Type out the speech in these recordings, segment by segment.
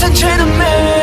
listen to the man.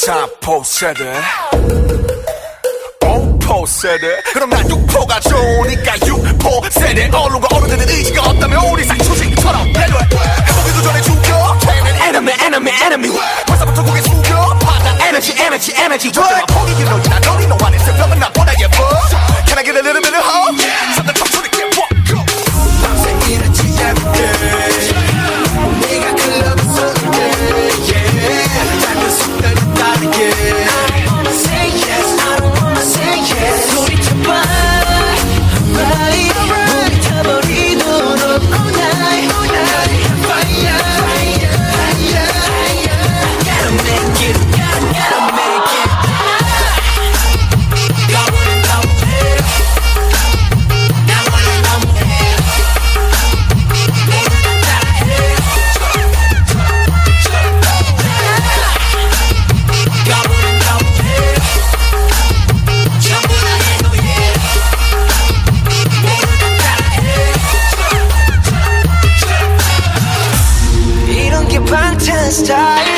사포 세대 오포 세대 그럼 난 육포가 좋으니까 육포 세대 어른과 어른들은 의지가 없다면 우리 싹초식처럼 내려 해보기도 전에 죽여. enemy enemy enemy 벌써부터 고개 숙여. 받아 에너지 에너지 에너지. 저들만 포기기 너희나. 너희 너와는 새벽은 나보다 예뻐. Can I get a little bit of hope? this time